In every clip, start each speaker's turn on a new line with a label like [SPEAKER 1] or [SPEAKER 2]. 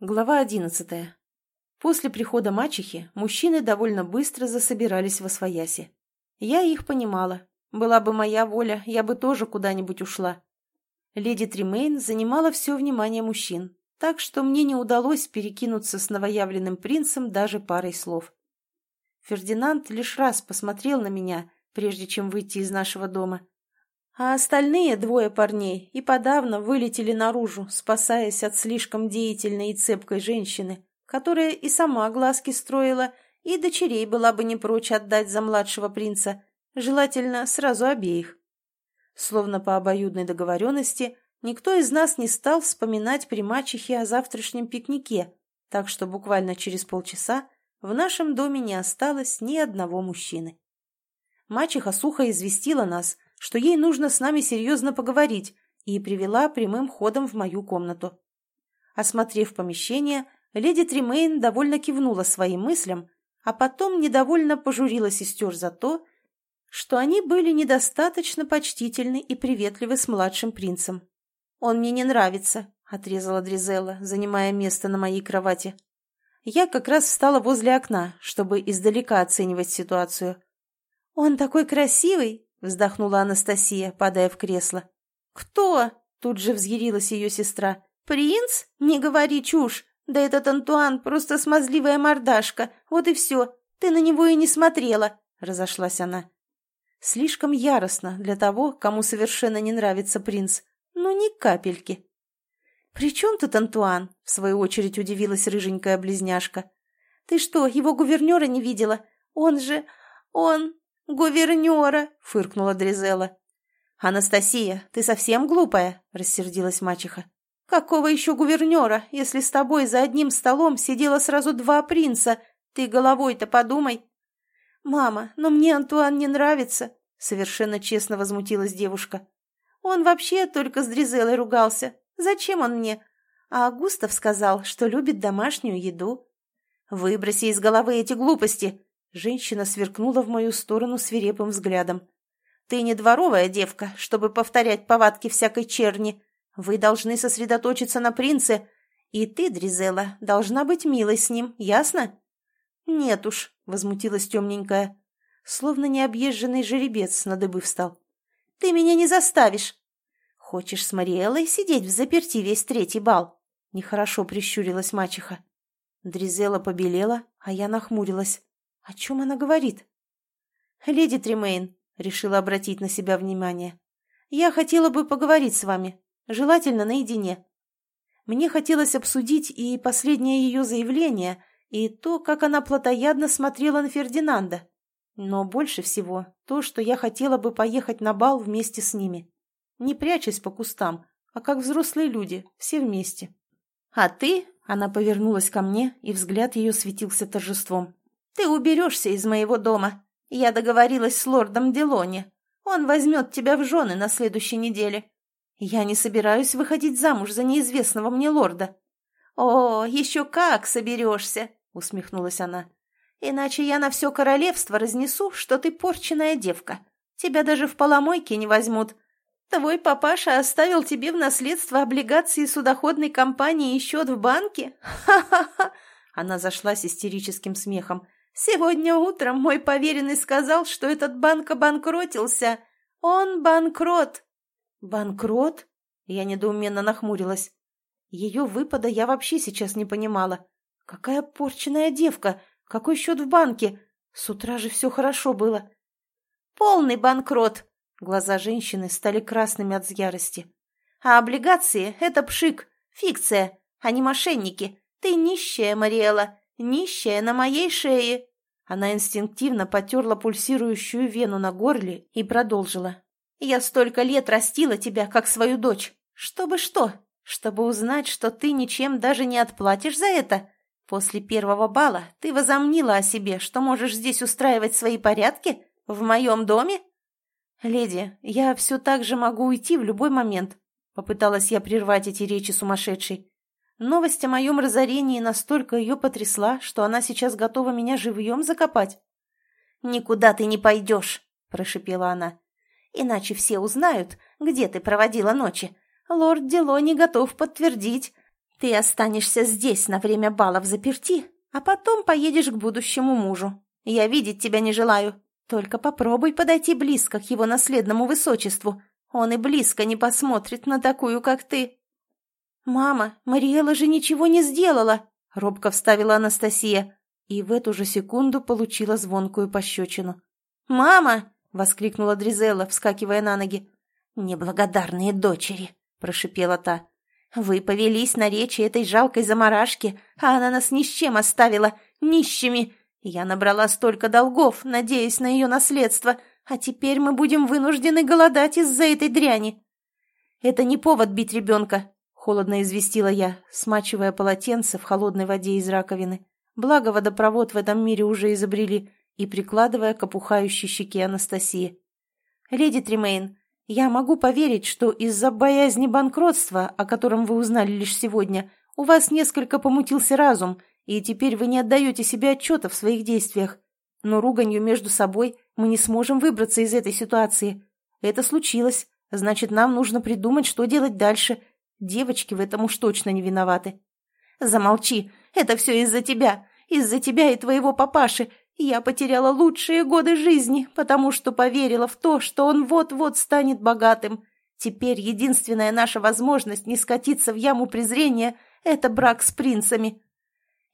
[SPEAKER 1] Глава одиннадцатая. После прихода мачехи мужчины довольно быстро засобирались во свояси. Я их понимала. Была бы моя воля, я бы тоже куда-нибудь ушла. Леди Тримейн занимала все внимание мужчин, так что мне не удалось перекинуться с новоявленным принцем даже парой слов. Фердинанд лишь раз посмотрел на меня, прежде чем выйти из нашего дома, а остальные двое парней и подавно вылетели наружу, спасаясь от слишком деятельной и цепкой женщины, которая и сама глазки строила, и дочерей была бы не прочь отдать за младшего принца, желательно сразу обеих. Словно по обоюдной договоренности, никто из нас не стал вспоминать при мачехе о завтрашнем пикнике, так что буквально через полчаса в нашем доме не осталось ни одного мужчины. Мачеха сухо известила нас – что ей нужно с нами серьезно поговорить, и привела прямым ходом в мою комнату. Осмотрев помещение, леди Тримейн довольно кивнула своим мыслям, а потом недовольно пожурила сестер за то, что они были недостаточно почтительны и приветливы с младшим принцем. «Он мне не нравится», — отрезала Дризела, занимая место на моей кровати. Я как раз встала возле окна, чтобы издалека оценивать ситуацию. «Он такой красивый!» — вздохнула Анастасия, падая в кресло. «Кто?» — тут же взъярилась ее сестра. «Принц? Не говори чушь! Да этот Антуан просто смазливая мордашка, вот и все. Ты на него и не смотрела!» — разошлась она. Слишком яростно для того, кому совершенно не нравится принц. но ни капельки. «При чем тут Антуан?» — в свою очередь удивилась рыженькая близняшка. «Ты что, его гувернера не видела? Он же... он...» «Гувернера!» — фыркнула Дризела. «Анастасия, ты совсем глупая?» — рассердилась мачеха. «Какого еще гувернера, если с тобой за одним столом сидело сразу два принца? Ты головой-то подумай!» «Мама, но мне Антуан не нравится!» — совершенно честно возмутилась девушка. «Он вообще только с Дризелой ругался. Зачем он мне? А Густав сказал, что любит домашнюю еду». «Выброси из головы эти глупости!» Женщина сверкнула в мою сторону свирепым взглядом. «Ты не дворовая девка, чтобы повторять повадки всякой черни. Вы должны сосредоточиться на принце. И ты, Дризела, должна быть милой с ним, ясно?» «Нет уж», — возмутилась темненькая. Словно необъезженный жеребец на дыбы встал. «Ты меня не заставишь!» «Хочешь с Мариэллой сидеть в заперти весь третий бал?» Нехорошо прищурилась мачеха. Дризела побелела, а я нахмурилась. О чем она говорит? «Леди Тримейн», — решила обратить на себя внимание, — «я хотела бы поговорить с вами, желательно наедине. Мне хотелось обсудить и последнее ее заявление, и то, как она плотоядно смотрела на Фердинанда. Но больше всего то, что я хотела бы поехать на бал вместе с ними. Не прячась по кустам, а как взрослые люди, все вместе. А ты, она повернулась ко мне, и взгляд ее светился торжеством. Ты уберешься из моего дома. Я договорилась с лордом Делони. Он возьмет тебя в жены на следующей неделе. Я не собираюсь выходить замуж за неизвестного мне лорда. О, еще как соберешься, усмехнулась она. Иначе я на все королевство разнесу, что ты порченная девка. Тебя даже в поломойке не возьмут. Твой папаша оставил тебе в наследство облигации судоходной компании и счет в банке? Ха-ха-ха!» Она зашлась истерическим смехом. Сегодня утром мой поверенный сказал, что этот банк обанкротился. Он банкрот. Банкрот? Я недоуменно нахмурилась. Ее выпада я вообще сейчас не понимала. Какая порченная девка! Какой счет в банке? С утра же все хорошо было. Полный банкрот! Глаза женщины стали красными от ярости. А облигации — это пшик, фикция, а не мошенники. Ты нищая, Мариэла, нищая на моей шее!» Она инстинктивно потерла пульсирующую вену на горле и продолжила. «Я столько лет растила тебя, как свою дочь. Чтобы что? Чтобы узнать, что ты ничем даже не отплатишь за это? После первого бала ты возомнила о себе, что можешь здесь устраивать свои порядки? В моем доме?» «Леди, я все так же могу уйти в любой момент», — попыталась я прервать эти речи сумасшедшей. Новость о моем разорении настолько ее потрясла, что она сейчас готова меня живьем закопать. «Никуда ты не пойдешь», — прошипела она. «Иначе все узнают, где ты проводила ночи. Лорд Делони готов подтвердить. Ты останешься здесь на время бала в заперти, а потом поедешь к будущему мужу. Я видеть тебя не желаю. Только попробуй подойти близко к его наследному высочеству. Он и близко не посмотрит на такую, как ты». «Мама, Мариэла же ничего не сделала!» — робко вставила Анастасия и в эту же секунду получила звонкую пощечину. «Мама!» — воскликнула Дризелла, вскакивая на ноги. «Неблагодарные дочери!» — прошипела та. «Вы повелись на речи этой жалкой заморашки, а она нас ни с чем оставила, нищими. Я набрала столько долгов, надеясь на ее наследство, а теперь мы будем вынуждены голодать из-за этой дряни». «Это не повод бить ребенка», — холодно известила я, смачивая полотенце в холодной воде из раковины. Благо водопровод в этом мире уже изобрели, и прикладывая к опухающей щеке Анастасии. «Леди Тримейн, я могу поверить, что из-за боязни банкротства, о котором вы узнали лишь сегодня, у вас несколько помутился разум, и теперь вы не отдаете себе отчета в своих действиях. Но руганью между собой мы не сможем выбраться из этой ситуации. Это случилось, значит, нам нужно придумать, что делать дальше. Девочки в этом уж точно не виноваты. Замолчи, это все из-за тебя, из-за тебя и твоего папаши, я потеряла лучшие годы жизни, потому что поверила в то, что он вот-вот станет богатым. Теперь единственная наша возможность не скатиться в яму презрения – это брак с принцами.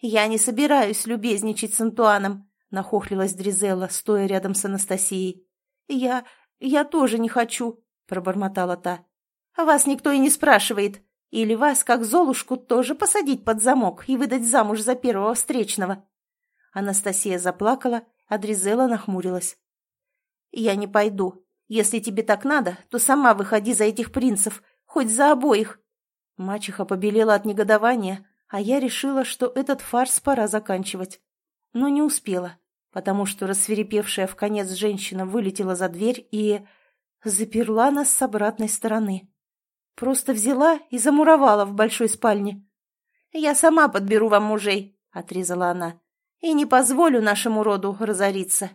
[SPEAKER 1] Я не собираюсь любезничать с Антуаном, нахохлилась Дризелла, стоя рядом с Анастасией. Я... я тоже не хочу, пробормотала та. Вас никто и не спрашивает. Или вас, как Золушку, тоже посадить под замок и выдать замуж за первого встречного. Анастасия заплакала, а Дризела нахмурилась. «Я не пойду. Если тебе так надо, то сама выходи за этих принцев, хоть за обоих». Мачеха побелела от негодования, а я решила, что этот фарс пора заканчивать. Но не успела, потому что рассверепевшая в конец женщина вылетела за дверь и... заперла нас с обратной стороны. Просто взяла и замуровала в большой спальне. «Я сама подберу вам мужей», — отрезала она и не позволю нашему роду разориться.